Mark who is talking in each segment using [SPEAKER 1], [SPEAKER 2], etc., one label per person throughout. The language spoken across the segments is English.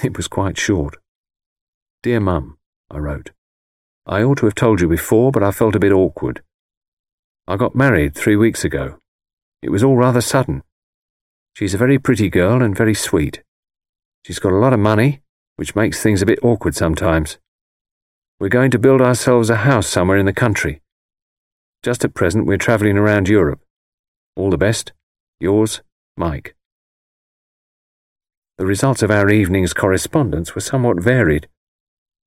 [SPEAKER 1] It was quite short. Dear Mum, I wrote. I ought to have told you before, but I felt a bit awkward. I got married three weeks ago. It was all rather sudden. She's a very pretty girl and very sweet. She's got a lot of money, which makes things a bit awkward sometimes. We're going to build ourselves a house somewhere in the country. Just at present, we're travelling around Europe. All the best. Yours, Mike. The results of our evening's correspondence were somewhat varied.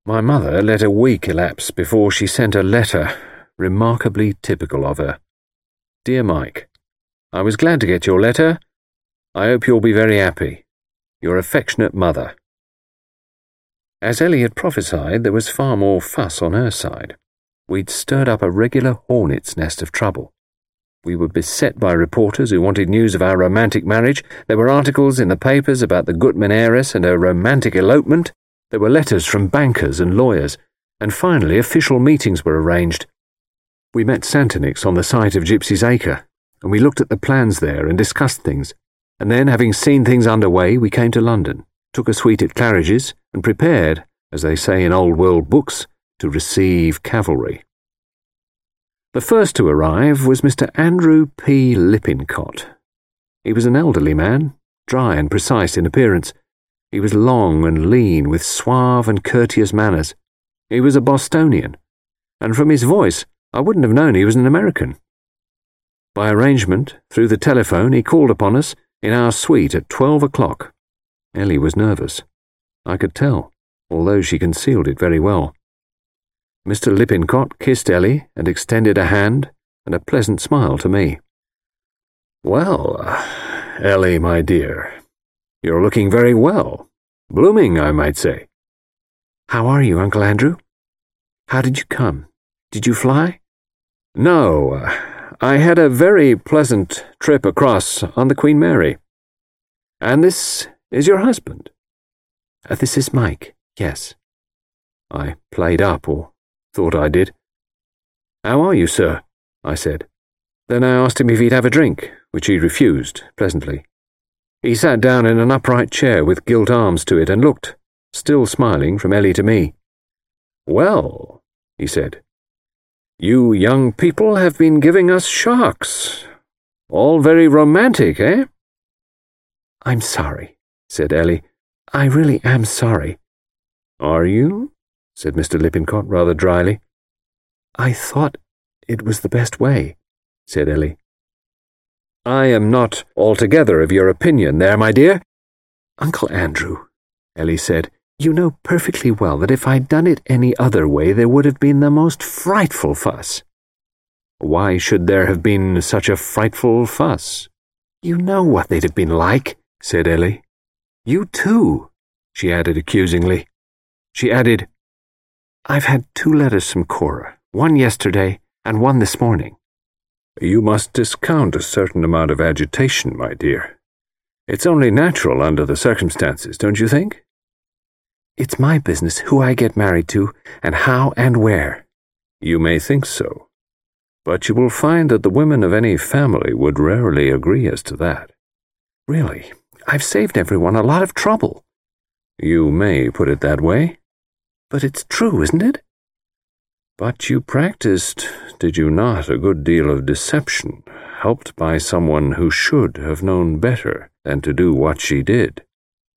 [SPEAKER 1] My mother let a week elapse before she sent a letter remarkably typical of her. Dear Mike, I was glad to get your letter. I hope you'll be very happy. Your affectionate mother. As Ellie had prophesied, there was far more fuss on her side. We'd stirred up a regular hornet's nest of trouble. We were beset by reporters who wanted news of our romantic marriage. There were articles in the papers about the Guteman heiress and her romantic elopement. There were letters from bankers and lawyers. And finally, official meetings were arranged. We met Santonix on the site of Gypsy's Acre, and we looked at the plans there and discussed things. And then, having seen things underway, we came to London took a suite at Claridge's, and prepared, as they say in old world books, to receive cavalry. The first to arrive was Mr. Andrew P. Lippincott. He was an elderly man, dry and precise in appearance. He was long and lean, with suave and courteous manners. He was a Bostonian, and from his voice, I wouldn't have known he was an American. By arrangement, through the telephone, he called upon us in our suite at twelve o'clock. Ellie was nervous. I could tell, although she concealed it very well. Mr. Lippincott kissed Ellie and extended a hand and a pleasant smile to me. Well, Ellie, my dear, you're looking very well. Blooming, I might say.
[SPEAKER 2] How are you, Uncle Andrew? How did you come? Did you fly?
[SPEAKER 1] No, I had a very pleasant trip across on the Queen Mary. And this is your husband?
[SPEAKER 2] Uh, this is Mike, yes.
[SPEAKER 1] I played up, or thought I did. How are you, sir? I said. Then I asked him if he'd have a drink, which he refused, pleasantly. He sat down in an upright chair with gilt arms to it and looked, still smiling, from Ellie to me. Well, he said, you young people have been giving us sharks. All very romantic, eh?
[SPEAKER 2] I'm sorry, said Ellie. I really am sorry.
[SPEAKER 1] Are you? Said Mr. Lippincott rather dryly.
[SPEAKER 2] I thought it was the best way, said Ellie.
[SPEAKER 1] I am not altogether of your opinion there, my dear.
[SPEAKER 2] Uncle Andrew, Ellie said, you know perfectly well that if I'd done it any other way, there would have been the most frightful fuss.
[SPEAKER 1] Why should there have been such a frightful fuss?
[SPEAKER 2] You know what they'd have been like, said Ellie. You too, she added accusingly. She added, I've had two letters from Cora, one yesterday and one this morning.
[SPEAKER 1] You must discount a certain amount of agitation, my dear. It's only natural under the circumstances, don't you think?
[SPEAKER 2] It's my business who I get married to and how and where.
[SPEAKER 1] You may think so, but you will find that the women of any family would rarely agree as to that.
[SPEAKER 2] Really, I've saved everyone a lot of trouble.
[SPEAKER 1] You may put it that way.
[SPEAKER 2] But it's true, isn't it?
[SPEAKER 1] But you practiced, did you not, a good deal of deception, helped by someone who should have known better than to do what she did.